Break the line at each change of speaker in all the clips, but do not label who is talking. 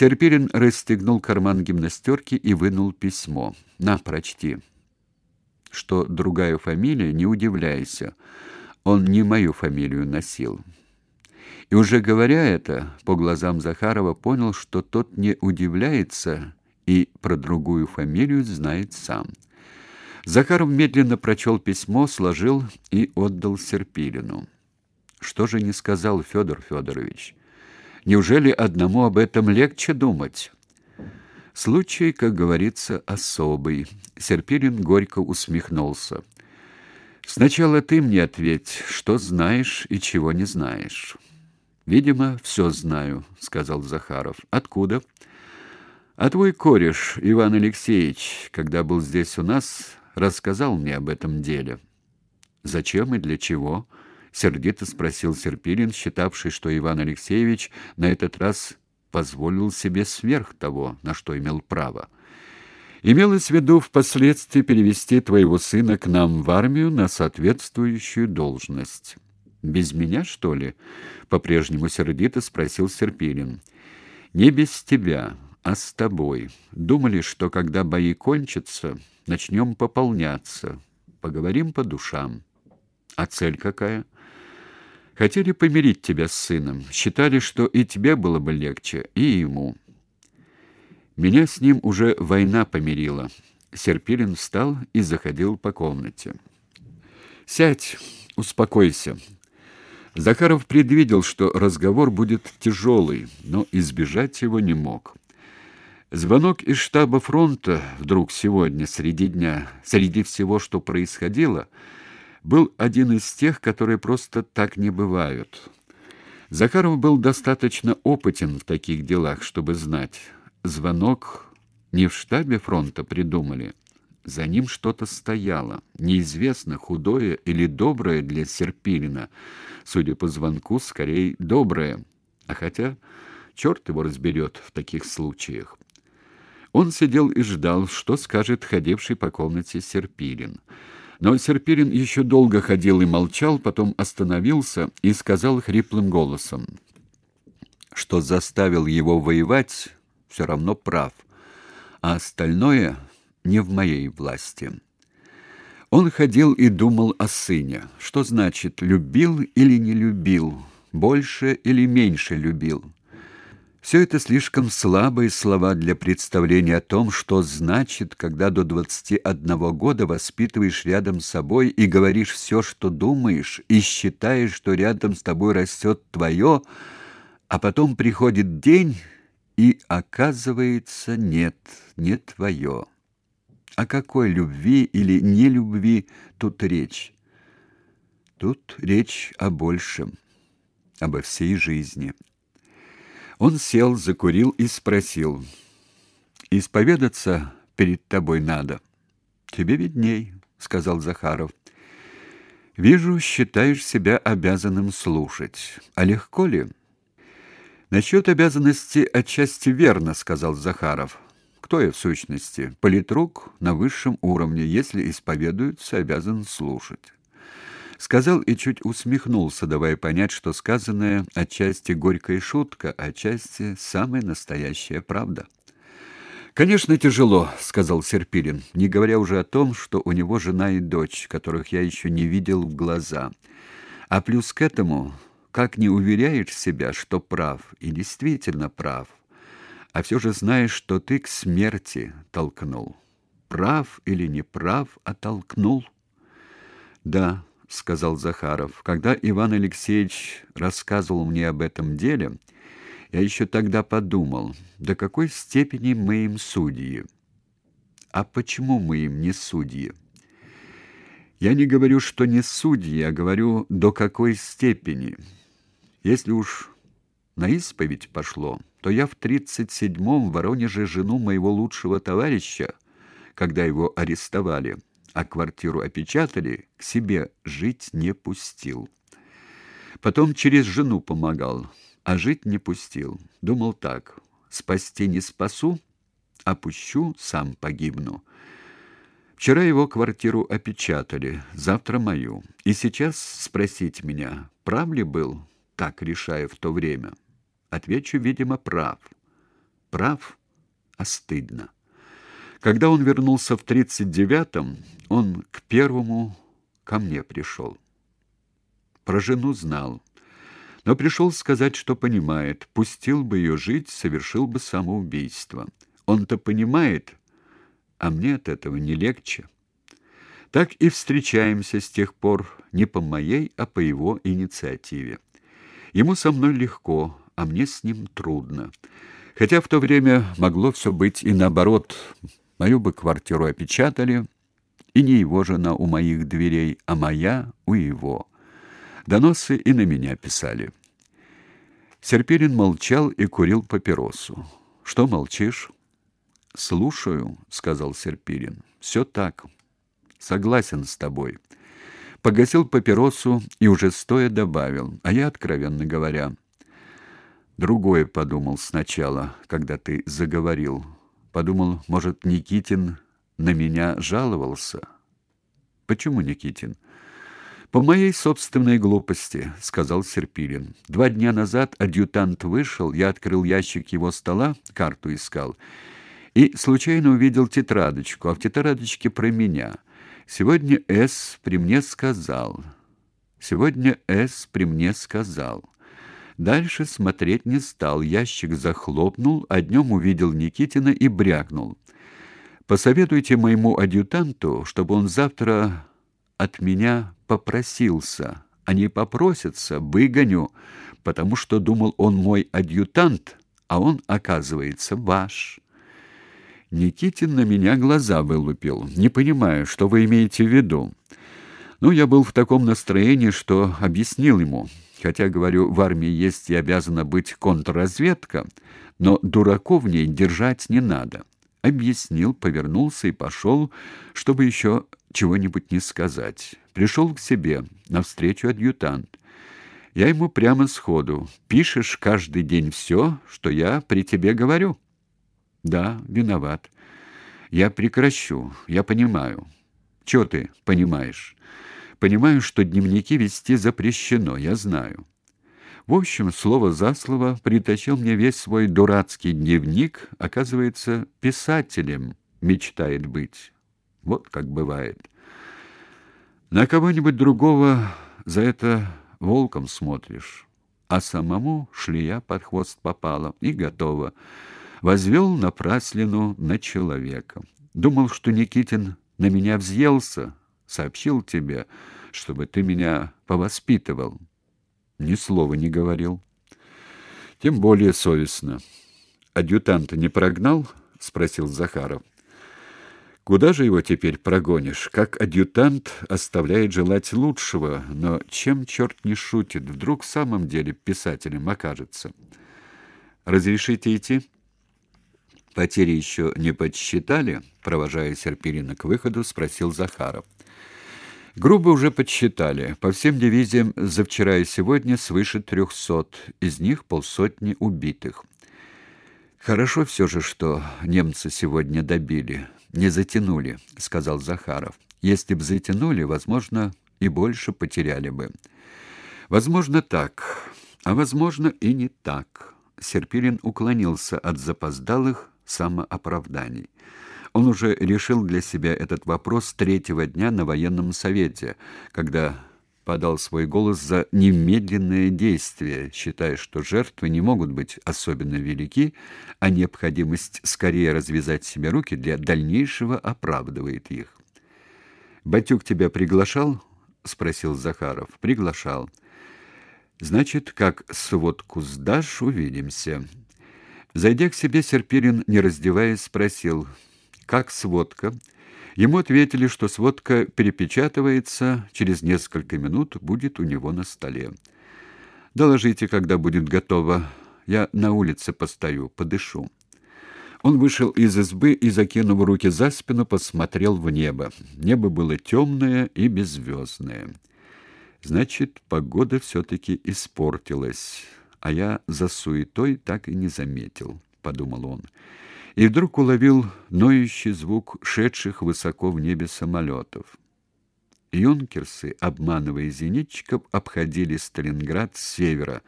Серпирин расстегнул карман гимнастерки и вынул письмо. «На, прочти». Что другая фамилия, не удивляйся. Он не мою фамилию носил. И уже говоря это, по глазам Захарова понял, что тот не удивляется и про другую фамилию знает сам. Захаров медленно прочел письмо, сложил и отдал Серпилину. Что же не сказал Федор Федорович? Неужели одному об этом легче думать? Случай, как говорится, особый. Серпилин горько усмехнулся. Сначала ты мне ответь, что знаешь и чего не знаешь. Видимо, все знаю, сказал Захаров. Откуда? А твой кореш Иван Алексеевич, когда был здесь у нас, рассказал мне об этом деле. Зачем и для чего? Сердито спросил Серпилин, считавший, что Иван Алексеевич на этот раз позволил себе сверх того, на что имел право. Имелось в виду впоследствии перевести твоего сына к нам в армию на соответствующую должность. Без меня, что ли? по-прежнему сердито спросил Серпилин. Не без тебя, а с тобой. Думали, что когда бои кончатся, начнем пополняться. Поговорим по душам. А цель какая? Хотели помирить тебя с сыном. Считали, что и тебе было бы легче, и ему. Меня с ним уже война помирила. Серпилин встал и заходил по комнате. Сядь, успокойся. Захаров предвидел, что разговор будет тяжелый, но избежать его не мог. Звонок из штаба фронта вдруг сегодня среди дня, среди всего, что происходило, был один из тех, которые просто так не бывают. Захаров был достаточно опытен в таких делах, чтобы знать, звонок не в штабе фронта придумали, за ним что-то стояло, неизвестно, худое или доброе для Серпилина. Судя по звонку, скорее доброе. А хотя черт его разберет в таких случаях. Он сидел и ждал, что скажет ходивший по комнате Серпилин. Но Серпилин еще долго ходил и молчал, потом остановился и сказал хриплым голосом, что заставил его воевать, все равно прав, а остальное не в моей власти. Он ходил и думал о сыне. Что значит любил или не любил, больше или меньше любил? Все это слишком слабые слова для представления о том, что значит, когда до двадцати одного года воспитываешь рядом с собой и говоришь все, что думаешь, и считаешь, что рядом с тобой растет твое, а потом приходит день, и оказывается, нет, не твое. О какой любви или нелюбви тут речь? Тут речь о большем, обо всей жизни. Он сел, закурил и спросил: "Исповедаться перед тобой надо?" "Тебе видней", сказал Захаров. "Вижу, считаешь себя обязанным слушать. А легко ли?" «Насчет обязанности отчасти верно, сказал Захаров. Кто я в сущности? Политрук на высшем уровне, если исповедуется, обязан слушать. Сказал и чуть усмехнулся, давая понять, что сказанное отчасти горькая шутка, а отчасти самая настоящая правда. Конечно, тяжело, сказал Серпилин, не говоря уже о том, что у него жена и дочь, которых я еще не видел в глаза. А плюс к этому, как не уверяешь себя, что прав и действительно прав, а все же знаешь, что ты к смерти толкнул. Прав или не прав, а толкнул? Да, сказал Захаров. Когда Иван Алексеевич рассказывал мне об этом деле, я еще тогда подумал, до какой степени мы им судьи. А почему мы им не судьи? Я не говорю, что не судьи, а говорю, до какой степени. Если уж на исповедь пошло, то я в тридцать седьмом в Воронеже жену моего лучшего товарища, когда его арестовали, а квартиру опечатали, к себе жить не пустил. Потом через жену помогал, а жить не пустил. Думал так: спасти не спасу, а пущу, сам погибну. Вчера его квартиру опечатали, завтра мою. И сейчас спросить меня, прав ли был, так решая в то время. Отвечу, видимо, прав. прав, а стыдно. Когда он вернулся в тридцать девятом, он к первому ко мне пришел. Про жену знал, но пришел сказать, что понимает. Пустил бы ее жить, совершил бы самоубийство. Он-то понимает, а мне от этого не легче. Так и встречаемся с тех пор не по моей, а по его инициативе. Ему со мной легко, а мне с ним трудно. Хотя в то время могло все быть и наоборот. Мою бы квартиру опечатали, и не его жена у моих дверей, а моя у его. Доносы и на меня писали. Серпирин молчал и курил папиросу. Что молчишь? Слушаю, сказал Серпирин. «Все так. Согласен с тобой. Погасил папиросу и уже стоя добавил: "А я, откровенно говоря, другое подумал сначала, когда ты заговорил. Подумал, может, Никитин на меня жаловался. Почему Никитин? По моей собственной глупости, сказал Серпилин. Два дня назад адъютант вышел, я открыл ящик его стола, карту искал и случайно увидел тетрадочку, а в тетрадочке про меня. Сегодня С при мне сказал. Сегодня С при мне сказал. Дальше смотреть не стал, ящик захлопнул, а днем увидел Никитина и брякнул: Посоветуйте моему адъютанту, чтобы он завтра от меня попросился, а не попросится, выгоню, потому что думал он мой адъютант, а он, оказывается, ваш. Никитин на меня глаза вылупил, не понимая, что вы имеете в виду. Ну, я был в таком настроении, что объяснил ему. Хотя, говорю, в армии есть и обязана быть контрразведка, но дураков в ней держать не надо объяснил, повернулся и пошел, чтобы еще чего-нибудь не сказать. Пришел к себе, навстречу адъютант. Я ему прямо сходу: "Пишешь каждый день все, что я при тебе говорю?" "Да, виноват. Я прекращу. Я понимаю. Что ты понимаешь? Понимаю, что дневники вести запрещено, я знаю. В общем, слово за слово притащил мне весь свой дурацкий дневник, оказывается, писателем мечтает быть. Вот как бывает. На кого-нибудь другого за это волком смотришь, а самому шлея под хвост попала и готово. Возвел напраслину на человека. Думал, что Никитин на меня взъелся, сообщил тебе, чтобы ты меня повоспитывал ни слова не говорил. Тем более совестно. Адъютанта не прогнал, спросил Захаров. Куда же его теперь прогонишь? Как адъютант оставляет желать лучшего, но чем черт не шутит, вдруг в самом деле писателем окажется. Разрешите идти? Потери еще не подсчитали, провожая Серпирина к выходу, спросил Захаров. Грубо уже подсчитали. По всем дивизиям за вчера и сегодня свыше трехсот, из них полсотни убитых. Хорошо все же, что немцы сегодня добили, не затянули, сказал Захаров. Если б затянули, возможно, и больше потеряли бы. Возможно, так, а возможно и не так. Серпилин уклонился от запоздалых самооправданий. Он уже решил для себя этот вопрос третьего дня на военном совете, когда подал свой голос за немедленное действие, считая, что жертвы не могут быть особенно велики, а необходимость скорее развязать себе руки для дальнейшего оправдывает их. Батюк тебя приглашал? спросил Захаров. Приглашал. Значит, как сводку сдашь, увидимся. Зайдя к себе, Серпирин, не раздеваясь, спросил: как сводка. Ему ответили, что сводка перепечатывается, через несколько минут будет у него на столе. Доложите, когда будет готово. Я на улице постою, подышу. Он вышел из избы и, закинув руки за спину, посмотрел в небо. Небо было темное и беззвездное. Значит, погода все таки испортилась, а я за суетой так и не заметил, подумал он и вдруг уловил ноющий звук шедших высоко в небе самолетов. Юнкерсы, обманывая зенитчиков, обходили Сталинград с севера,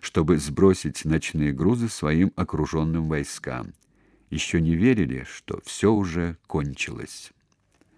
чтобы сбросить ночные грузы своим окруженным войскам. Еще не верили, что все уже кончилось.